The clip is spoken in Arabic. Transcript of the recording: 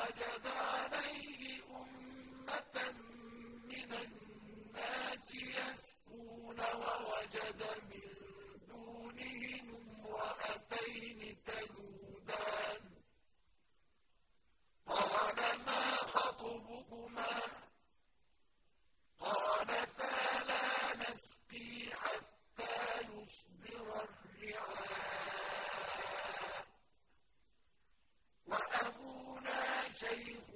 وجد عليه أمة من الناس يسكون ووجد من كيف